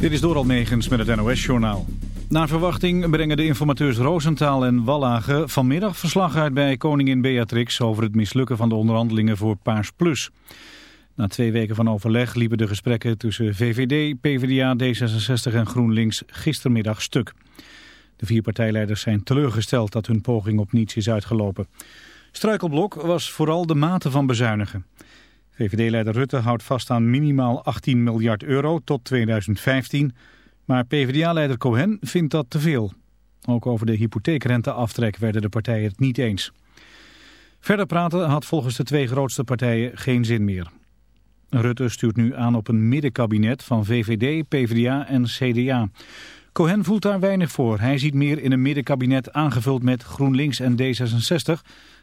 Dit is Doral Megens met het NOS-journaal. Na verwachting brengen de informateurs Roosentaal en Wallage vanmiddag verslag uit bij koningin Beatrix over het mislukken van de onderhandelingen voor Paars Plus. Na twee weken van overleg liepen de gesprekken tussen VVD, PvdA, D66 en GroenLinks gistermiddag stuk. De vier partijleiders zijn teleurgesteld dat hun poging op niets is uitgelopen. Struikelblok was vooral de mate van bezuinigen. VVD-leider Rutte houdt vast aan minimaal 18 miljard euro tot 2015. Maar PvdA-leider Cohen vindt dat te veel. Ook over de hypotheekrenteaftrek werden de partijen het niet eens. Verder praten had volgens de twee grootste partijen geen zin meer. Rutte stuurt nu aan op een middenkabinet van VVD, PvdA en CDA. Cohen voelt daar weinig voor. Hij ziet meer in een middenkabinet aangevuld met GroenLinks en D66...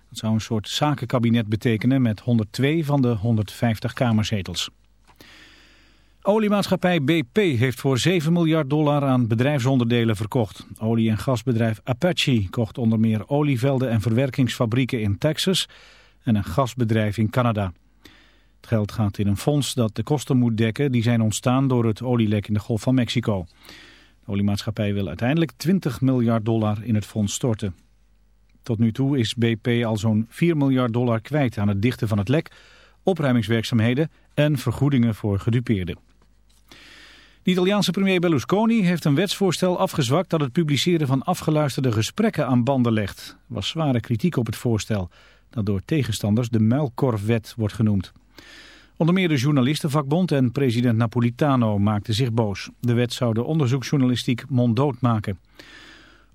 Dat zou een soort zakenkabinet betekenen met 102 van de 150 kamerzetels. Oliemaatschappij BP heeft voor 7 miljard dollar aan bedrijfsonderdelen verkocht. Olie- en gasbedrijf Apache kocht onder meer olievelden en verwerkingsfabrieken in Texas en een gasbedrijf in Canada. Het geld gaat in een fonds dat de kosten moet dekken die zijn ontstaan door het olielek in de Golf van Mexico. De oliemaatschappij wil uiteindelijk 20 miljard dollar in het fonds storten. Tot nu toe is BP al zo'n 4 miljard dollar kwijt aan het dichten van het lek, opruimingswerkzaamheden en vergoedingen voor gedupeerden. De Italiaanse premier Berlusconi heeft een wetsvoorstel afgezwakt dat het publiceren van afgeluisterde gesprekken aan banden legt. Was zware kritiek op het voorstel, dat door tegenstanders de muilkorfwet wordt genoemd. Onder meer de journalistenvakbond en president Napolitano maakten zich boos. De wet zou de onderzoeksjournalistiek monddood maken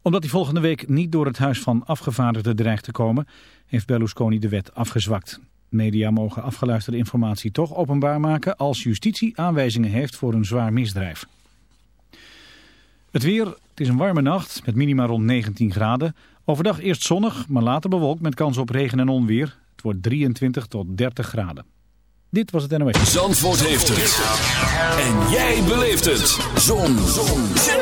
omdat hij volgende week niet door het Huis van Afgevaardigden dreigt te komen, heeft Berlusconi de wet afgezwakt. Media mogen afgeluisterde informatie toch openbaar maken als justitie aanwijzingen heeft voor een zwaar misdrijf. Het weer, het is een warme nacht met minima rond 19 graden. Overdag eerst zonnig, maar later bewolkt met kans op regen en onweer. Het wordt 23 tot 30 graden. Dit was het NOS. Zandvoort heeft het. En jij beleeft het. Zon. Zon.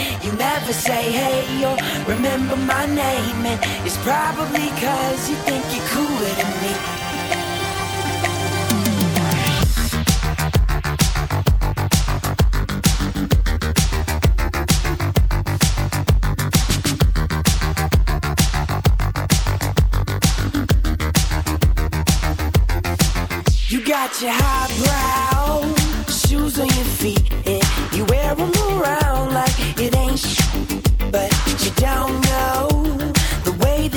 never say hey or remember my name, and it's probably cause you think you're cooler than me. You got your highbrow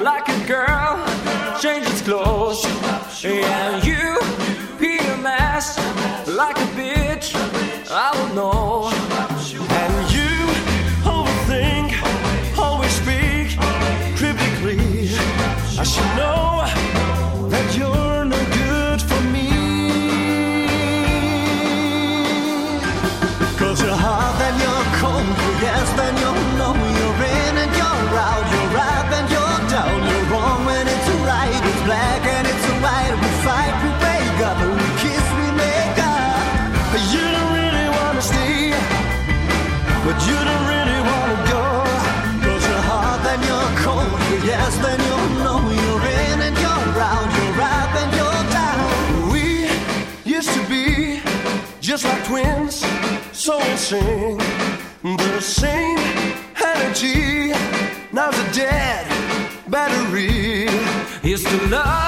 like a girl changes clothes. Yeah. soul sing the same energy. Now's a dead battery. Is to love.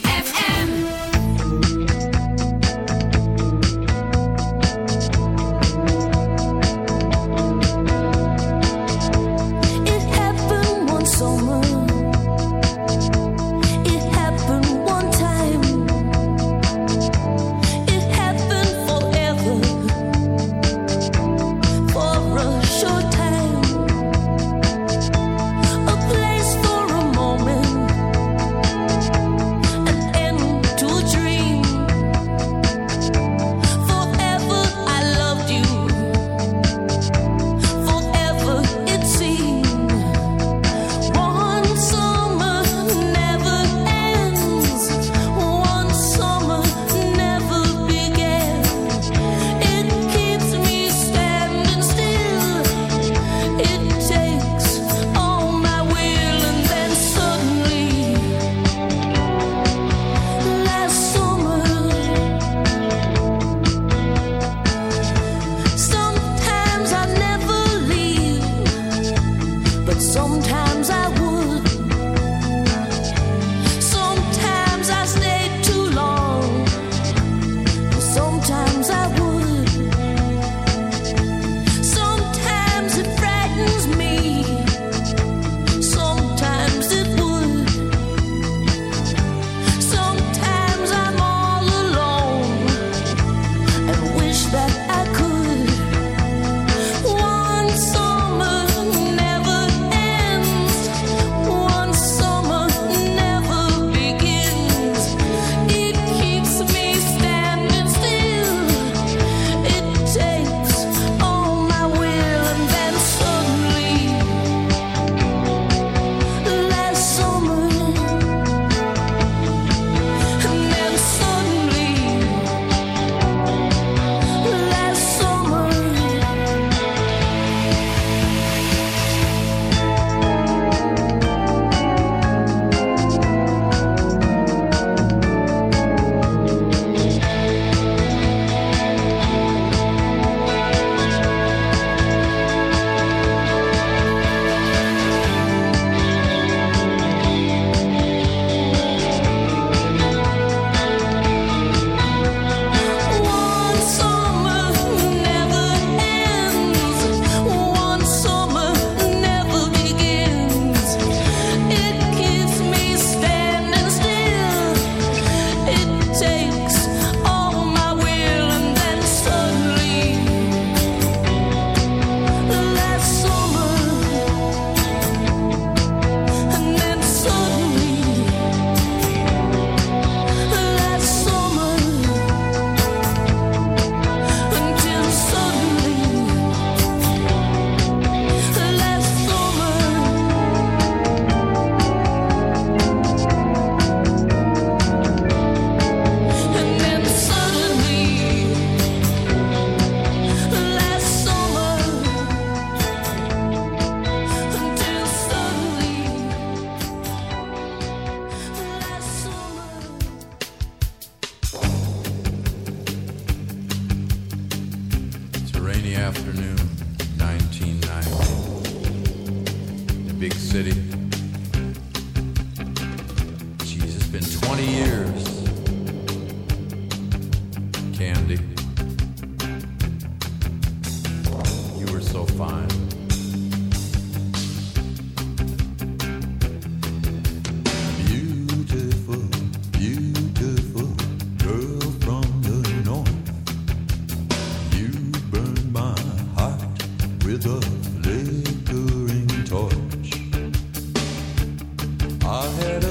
head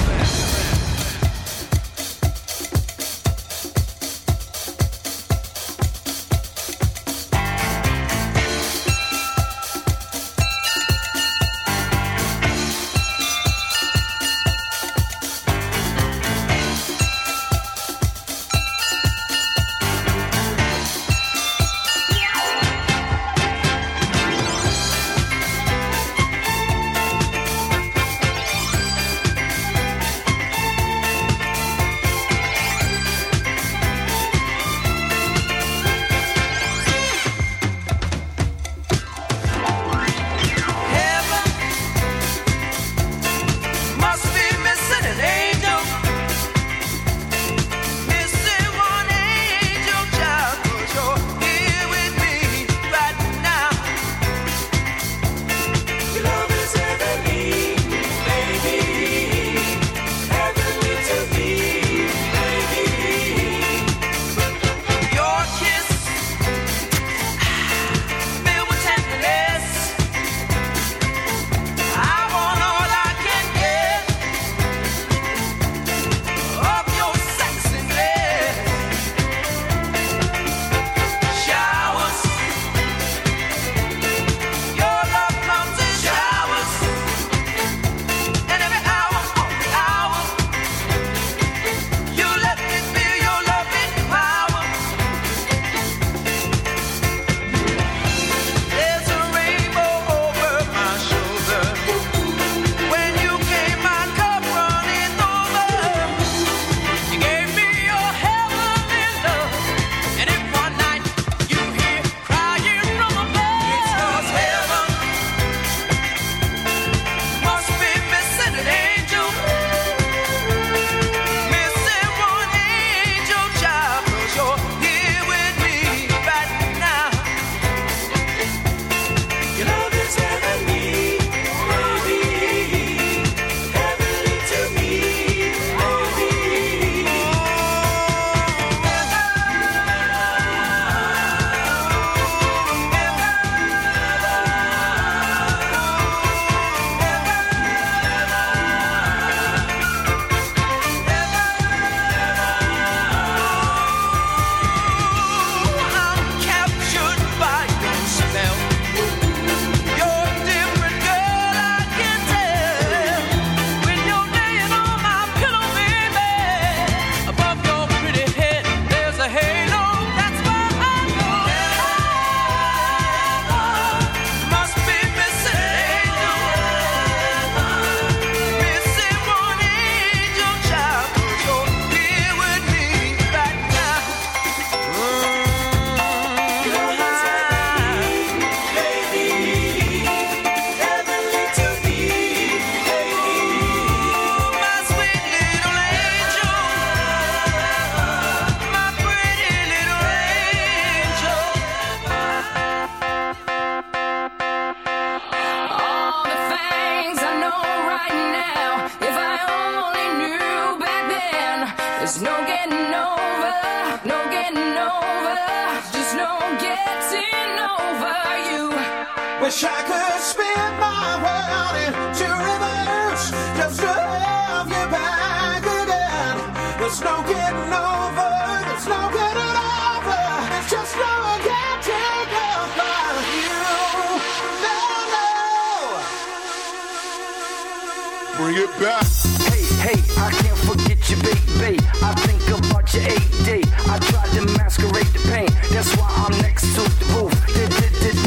Bring it back. Hey, hey, I can't forget you, baby. I think about your AD. I tried to masquerade the pain. That's why I'm next to the roof.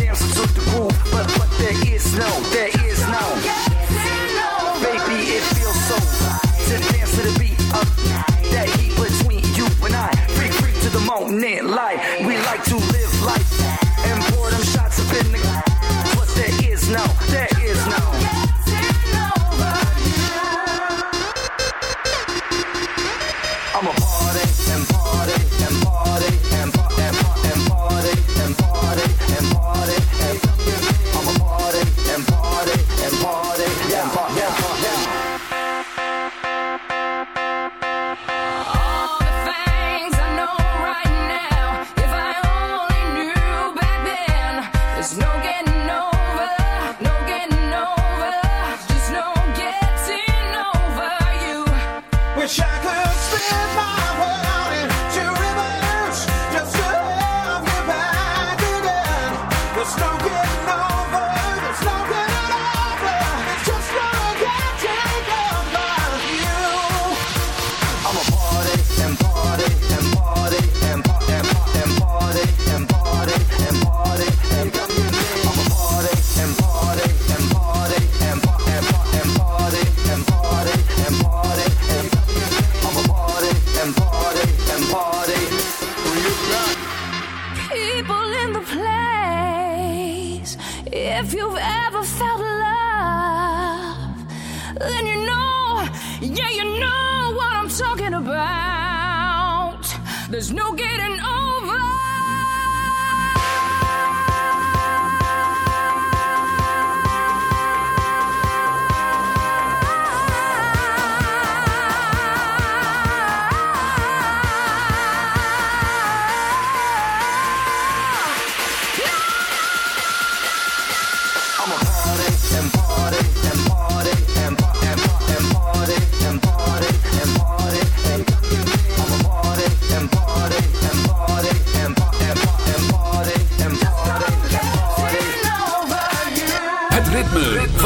dancing to the groove. But, but there is no, there There's no getting over.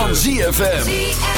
van ZFM.